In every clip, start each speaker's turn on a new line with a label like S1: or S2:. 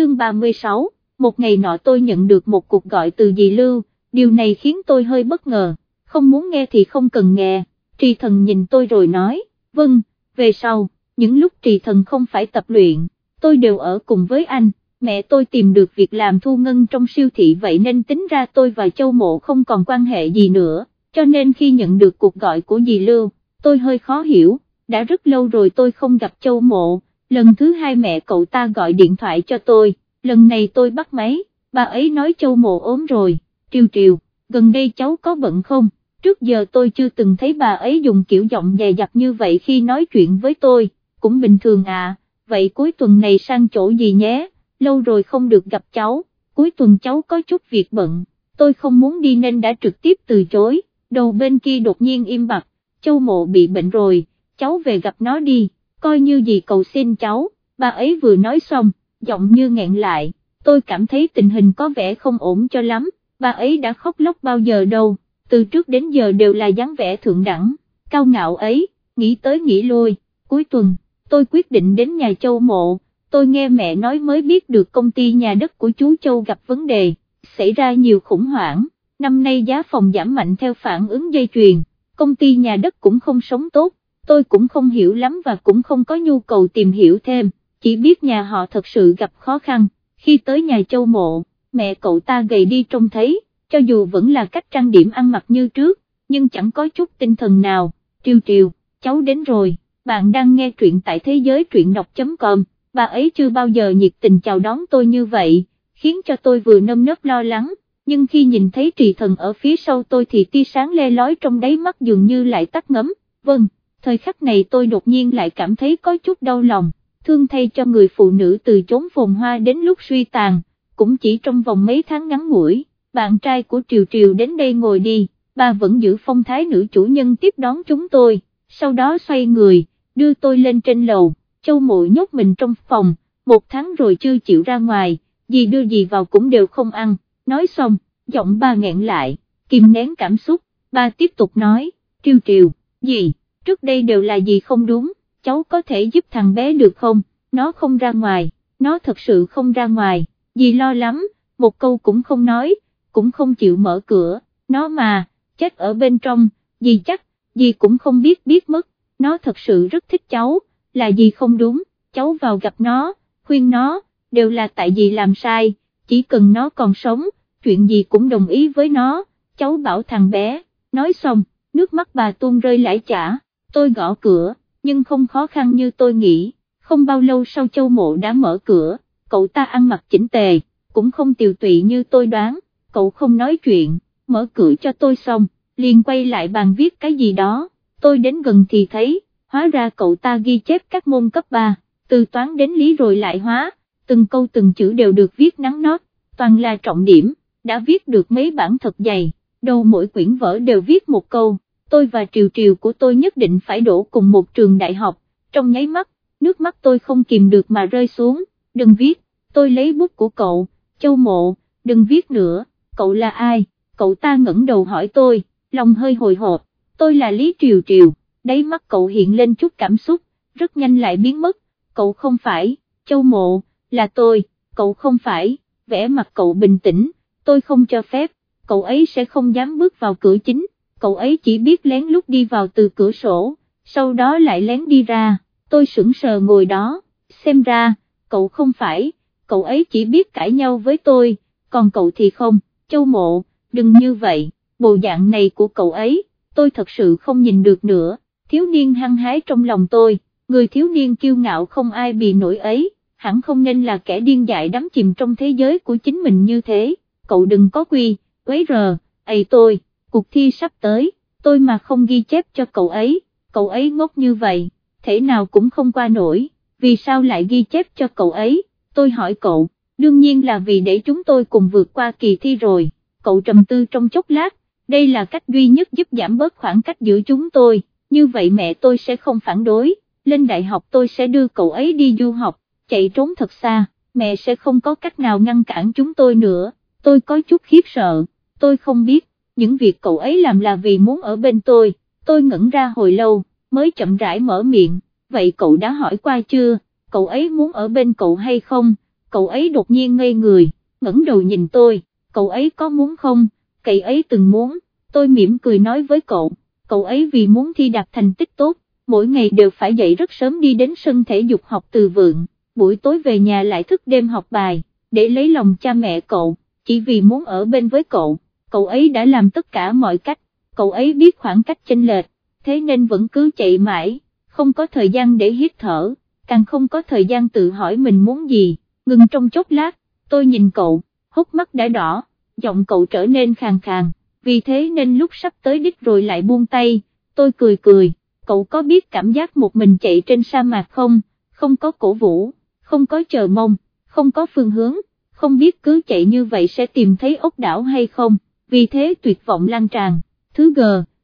S1: chương 36, một ngày nọ tôi nhận được một cuộc gọi từ dì Lưu, điều này khiến tôi hơi bất ngờ, không muốn nghe thì không cần nghe, trì thần nhìn tôi rồi nói, vâng, về sau, những lúc trì thần không phải tập luyện, tôi đều ở cùng với anh, mẹ tôi tìm được việc làm thu ngân trong siêu thị vậy nên tính ra tôi và Châu Mộ không còn quan hệ gì nữa, cho nên khi nhận được cuộc gọi của dì Lưu, tôi hơi khó hiểu, đã rất lâu rồi tôi không gặp Châu Mộ, lần thứ hai mẹ cậu ta gọi điện thoại cho tôi, lần này tôi bắt máy, bà ấy nói Châu Mộ ốm rồi, triều triều, gần đây cháu có bận không? Trước giờ tôi chưa từng thấy bà ấy dùng kiểu giọng dè dặt như vậy khi nói chuyện với tôi, cũng bình thường à, vậy cuối tuần này sang chỗ gì nhé, lâu rồi không được gặp cháu, cuối tuần cháu có chút việc bận, tôi không muốn đi nên đã trực tiếp từ chối, đầu bên kia đột nhiên im bặt, châu mộ bị bệnh rồi, cháu về gặp nó đi, coi như gì cầu xin cháu, bà ấy vừa nói xong, giọng như nghẹn lại, tôi cảm thấy tình hình có vẻ không ổn cho lắm, bà ấy đã khóc lóc bao giờ đâu, từ trước đến giờ đều là dáng vẻ thượng đẳng, cao ngạo ấy, nghĩ tới nghĩ lui, cuối tuần, tôi quyết định đến nhà châu mộ, tôi nghe mẹ nói mới biết được công ty nhà đất của chú Châu gặp vấn đề, xảy ra nhiều khủng hoảng, năm nay giá phòng giảm mạnh theo phản ứng dây chuyền, công ty nhà đất cũng không sống tốt, tôi cũng không hiểu lắm và cũng không có nhu cầu tìm hiểu thêm, chỉ biết nhà họ thật sự gặp khó khăn, khi tới nhà châu mộ, mẹ cậu ta gầy đi trông thấy, cho dù vẫn là cách trang điểm ăn mặc như trước, nhưng chẳng có chút tinh thần nào, triều triều, cháu đến rồi, bạn đang nghe truyện tại thế giới truyện đọc.com, bà ấy chưa bao giờ nhiệt tình chào đón tôi như vậy, khiến cho tôi vừa nâm nớp lo lắng, nhưng khi nhìn thấy trì thần ở phía sau tôi thì tia sáng le lói trong đáy mắt dường như lại tắt ngấm, vâng, thời khắc này tôi đột nhiên lại cảm thấy có chút đau lòng, thương thay cho người phụ nữ từ chốn phồn hoa đến lúc suy tàn, cũng chỉ trong vòng mấy tháng ngắn ngủi bạn trai của Triều Triều đến đây ngồi đi, bà vẫn giữ phong thái nữ chủ nhân tiếp đón chúng tôi, sau đó xoay người, đưa tôi lên trên lầu, châu mộ nhốt mình trong phòng, một tháng rồi chưa chịu ra ngoài, gì đưa gì vào cũng đều không ăn, nói xong, giọng bà nghẹn lại, kìm nén cảm xúc, bà tiếp tục nói, Triều Triều, gì, trước đây đều là gì không đúng, cháu có thể giúp thằng bé được không, nó không ra ngoài, nó thật sự không ra ngoài, dì lo lắm, một câu cũng không nói, cũng không chịu mở cửa, nó mà, chết ở bên trong, gì chắc, gì cũng không biết biết mất, nó thật sự rất thích cháu, là gì không đúng, cháu vào gặp nó, khuyên nó, đều là tại dì làm sai, chỉ cần nó còn sống, chuyện gì cũng đồng ý với nó, cháu bảo thằng bé, nói xong, nước mắt bà tuôn rơi lãi chả, tôi gõ cửa, nhưng không khó khăn như tôi nghĩ, không bao lâu sau châu mộ đã mở cửa, cậu ta ăn mặc chỉnh tề, cũng không tiều tụy như tôi đoán. Cậu không nói chuyện, mở cửa cho tôi xong, liền quay lại bàn viết cái gì đó, tôi đến gần thì thấy, hóa ra cậu ta ghi chép các môn cấp 3, từ toán đến lý rồi lại hóa, từng câu từng chữ đều được viết nắng nót, toàn là trọng điểm, đã viết được mấy bản thật dày, đầu mỗi quyển vở đều viết một câu, tôi và triều triều của tôi nhất định phải đổ cùng một trường đại học, trong nháy mắt, nước mắt tôi không kìm được mà rơi xuống, đừng viết, tôi lấy bút của cậu, châu mộ, đừng viết nữa cậu là ai, cậu ta ngẩng đầu hỏi tôi, lòng hơi hồi hộp, tôi là Lý Triều Triều, đáy mắt cậu hiện lên chút cảm xúc, rất nhanh lại biến mất, cậu không phải, châu mộ, là tôi, cậu không phải, vẽ mặt cậu bình tĩnh, tôi không cho phép, cậu ấy sẽ không dám bước vào cửa chính, cậu ấy chỉ biết lén lút đi vào từ cửa sổ, sau đó lại lén đi ra, tôi sững sờ ngồi đó, xem ra, cậu không phải, cậu ấy chỉ biết cãi nhau với tôi, còn cậu thì không. Châu Mộ, đừng như vậy, bộ dạng này của cậu ấy, tôi thật sự không nhìn được nữa, thiếu niên hăng hái trong lòng tôi, người thiếu niên kiêu ngạo không ai bị nổi ấy, hẳn không nên là kẻ điên dại đắm chìm trong thế giới của chính mình như thế, cậu đừng có quy, quấy rờ, ầy tôi, cuộc thi sắp tới, tôi mà không ghi chép cho cậu ấy, cậu ấy ngốc như vậy, thể nào cũng không qua nổi, vì sao lại ghi chép cho cậu ấy, tôi hỏi cậu đương nhiên là vì để chúng tôi cùng vượt qua kỳ thi rồi, cậu trầm tư trong chốc lát, đây là cách duy nhất giúp giảm bớt khoảng cách giữa chúng tôi, như vậy mẹ tôi sẽ không phản đối, lên đại học tôi sẽ đưa cậu ấy đi du học, chạy trốn thật xa, mẹ sẽ không có cách nào ngăn cản chúng tôi nữa, tôi có chút khiếp sợ, tôi không biết, những việc cậu ấy làm là vì muốn ở bên tôi, tôi ngẩn ra hồi lâu, mới chậm rãi mở miệng, vậy cậu đã hỏi qua chưa, cậu ấy muốn ở bên cậu hay không? cậu ấy đột nhiên ngây người, ngẩng đầu nhìn tôi, cậu ấy có muốn không, cậu ấy từng muốn, tôi mỉm cười nói với cậu, cậu ấy vì muốn thi đạt thành tích tốt, mỗi ngày đều phải dậy rất sớm đi đến sân thể dục học từ vượng, buổi tối về nhà lại thức đêm học bài, để lấy lòng cha mẹ cậu, chỉ vì muốn ở bên với cậu, cậu ấy đã làm tất cả mọi cách, cậu ấy biết khoảng cách chênh lệch, thế nên vẫn cứ chạy mãi, không có thời gian để hít thở, càng không có thời gian tự hỏi mình muốn gì, ngừng trong chốc lát, tôi nhìn cậu, hốc mắt đã đỏ, giọng cậu trở nên khàn khàn, vì thế nên lúc sắp tới đích rồi lại buông tay, tôi cười cười, cậu có biết cảm giác một mình chạy trên sa mạc không, không có cổ vũ, không có chờ mong, không có phương hướng, không biết cứ chạy như vậy sẽ tìm thấy ốc đảo hay không, vì thế tuyệt vọng lan tràn, thứ G,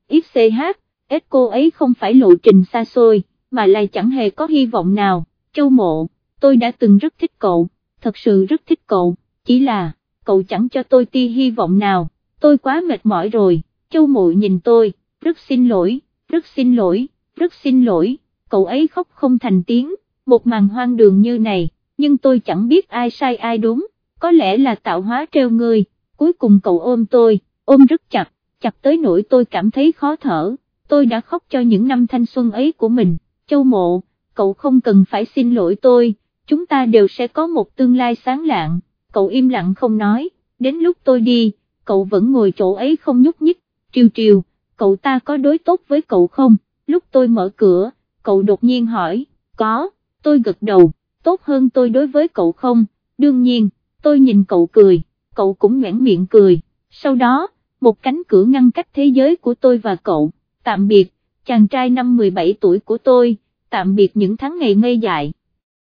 S1: XCH, S cô ấy không phải lộ trình xa xôi, mà lại chẳng hề có hy vọng nào, châu mộ, tôi đã từng rất thích cậu, thật sự rất thích cậu, chỉ là, cậu chẳng cho tôi ti hy vọng nào, tôi quá mệt mỏi rồi, châu mộ nhìn tôi, rất xin lỗi, rất xin lỗi, rất xin lỗi, cậu ấy khóc không thành tiếng, một màn hoang đường như này, nhưng tôi chẳng biết ai sai ai đúng, có lẽ là tạo hóa treo người, cuối cùng cậu ôm tôi, ôm rất chặt, chặt tới nỗi tôi cảm thấy khó thở, tôi đã khóc cho những năm thanh xuân ấy của mình, châu mộ, cậu không cần phải xin lỗi tôi, chúng ta đều sẽ có một tương lai sáng lạng, cậu im lặng không nói, đến lúc tôi đi, cậu vẫn ngồi chỗ ấy không nhúc nhích, triều triều, cậu ta có đối tốt với cậu không, lúc tôi mở cửa, cậu đột nhiên hỏi, có, tôi gật đầu, tốt hơn tôi đối với cậu không, đương nhiên, tôi nhìn cậu cười, cậu cũng nhoảng miệng cười, sau đó, một cánh cửa ngăn cách thế giới của tôi và cậu, tạm biệt, chàng trai năm 17 tuổi của tôi, tạm biệt những tháng ngày ngây dại.